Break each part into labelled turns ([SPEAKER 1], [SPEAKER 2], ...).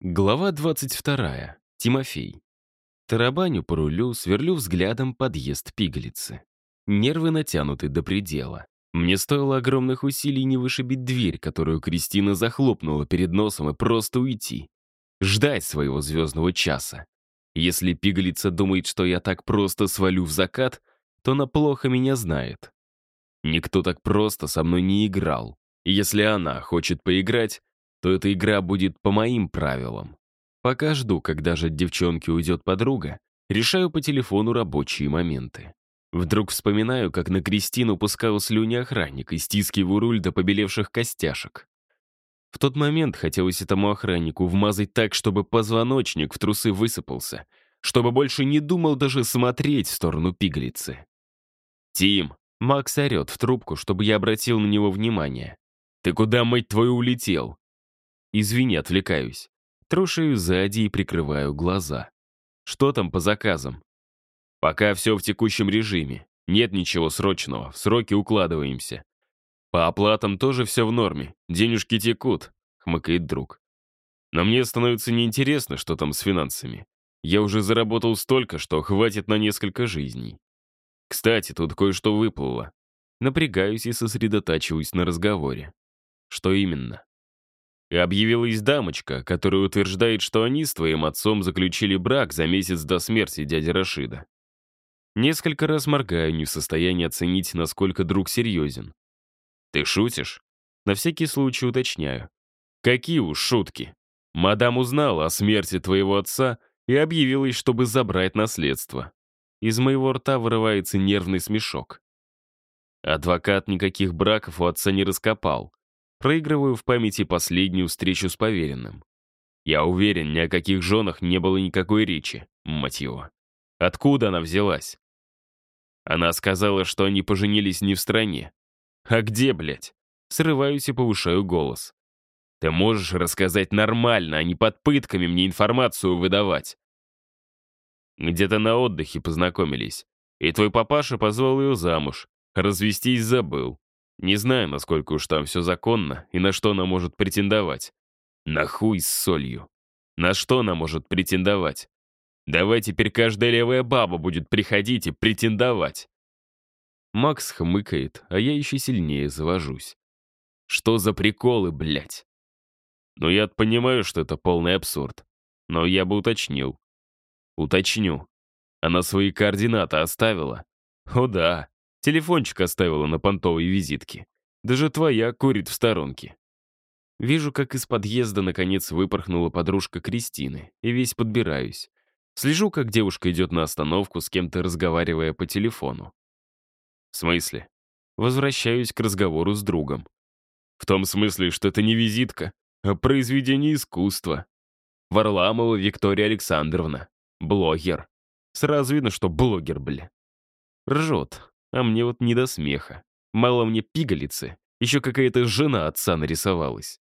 [SPEAKER 1] Глава 22. Тимофей. Тарабаню по рулю, сверлю взглядом подъезд пигалицы. Нервы натянуты до предела. Мне стоило огромных усилий не вышибить дверь, которую Кристина захлопнула перед носом и просто уйти. Ждать своего звездного часа. Если пигалица думает, что я так просто свалю в закат, то она плохо меня знает. Никто так просто со мной не играл. Если она хочет поиграть, то эта игра будет по моим правилам. Пока жду, когда же от девчонки уйдет подруга, решаю по телефону рабочие моменты. Вдруг вспоминаю, как на Кристину пускал слюни охранник и стискиваю руль до побелевших костяшек. В тот момент хотелось этому охраннику вмазать так, чтобы позвоночник в трусы высыпался, чтобы больше не думал даже смотреть в сторону пигалицы. «Тим!» — Макс орет в трубку, чтобы я обратил на него внимание. «Ты куда, мать твою, улетел?» Извини, отвлекаюсь. Трушаю сзади и прикрываю глаза. Что там по заказам? Пока все в текущем режиме. Нет ничего срочного, в сроки укладываемся. По оплатам тоже все в норме, денежки текут, хмыкает друг. Но мне становится неинтересно, что там с финансами. Я уже заработал столько, что хватит на несколько жизней. Кстати, тут кое-что выплыло. Напрягаюсь и сосредотачиваюсь на разговоре. Что именно? И объявилась дамочка, которая утверждает, что они с твоим отцом заключили брак за месяц до смерти дяди Рашида. Несколько раз моргаю, не в состоянии оценить, насколько друг серьезен. Ты шутишь? На всякий случай уточняю. Какие уж шутки. Мадам узнала о смерти твоего отца и объявилась, чтобы забрать наследство. Из моего рта вырывается нервный смешок. Адвокат никаких браков у отца не раскопал. Проигрываю в памяти последнюю встречу с поверенным. Я уверен, ни о каких женах не было никакой речи, мать его. Откуда она взялась? Она сказала, что они поженились не в стране. А где, блядь? Срываюсь и повышаю голос. Ты можешь рассказать нормально, а не под пытками мне информацию выдавать. Где-то на отдыхе познакомились. И твой папаша позвал ее замуж. Развестись забыл. Не знаю, насколько уж там все законно и на что она может претендовать. На хуй с солью. На что она может претендовать? Давай теперь каждая левая баба будет приходить и претендовать. Макс хмыкает, а я еще сильнее завожусь. Что за приколы, блядь? Ну, я понимаю, что это полный абсурд. Но я бы уточнил. Уточню. Она свои координаты оставила? О да, Телефончик оставила на понтовой визитке. Даже твоя курит в сторонке. Вижу, как из подъезда наконец выпорхнула подружка Кристины, и весь подбираюсь. Слежу, как девушка идет на остановку, с кем-то разговаривая по телефону. В смысле? Возвращаюсь к разговору с другом. В том смысле, что это не визитка, а произведение искусства. Варламова Виктория Александровна. Блогер. Сразу видно, что блогер, бля. Ржет, а мне вот не до смеха. Мало мне пигалицы, еще какая-то жена отца нарисовалась.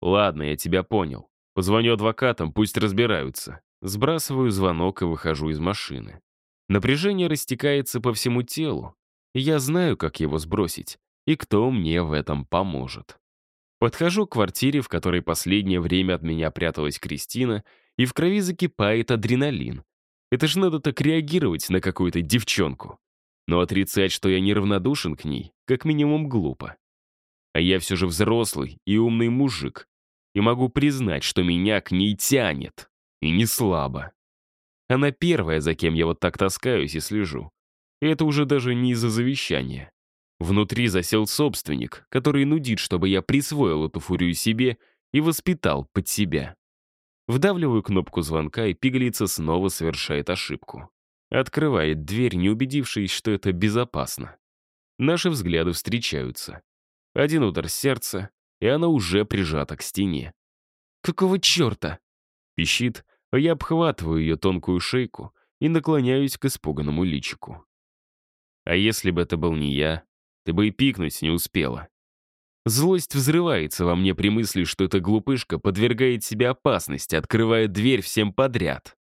[SPEAKER 1] Ладно, я тебя понял. Позвоню адвокатам, пусть разбираются. Сбрасываю звонок и выхожу из машины. Напряжение растекается по всему телу. Я знаю, как его сбросить, и кто мне в этом поможет. Подхожу к квартире, в которой последнее время от меня пряталась Кристина, и в крови закипает адреналин. Это ж надо так реагировать на какую-то девчонку. Но отрицать, что я неравнодушен к ней, как минимум глупо. А я все же взрослый и умный мужик, и могу признать, что меня к ней тянет, и не слабо. Она первая, за кем я вот так таскаюсь и слежу. И это уже даже не из-за завещания. Внутри засел собственник, который нудит, чтобы я присвоил эту фурию себе и воспитал под себя. Вдавливаю кнопку звонка, и пигалица снова совершает ошибку. Открывает дверь, не убедившись, что это безопасно. Наши взгляды встречаются. Один удар сердца, и она уже прижата к стене. «Какого черта?» Пищит, а я обхватываю ее тонкую шейку и наклоняюсь к испуганному личику. А если бы это был не я, ты бы и пикнуть не успела. Злость взрывается во мне при мысли, что эта глупышка подвергает себе опасности, открывая дверь всем подряд.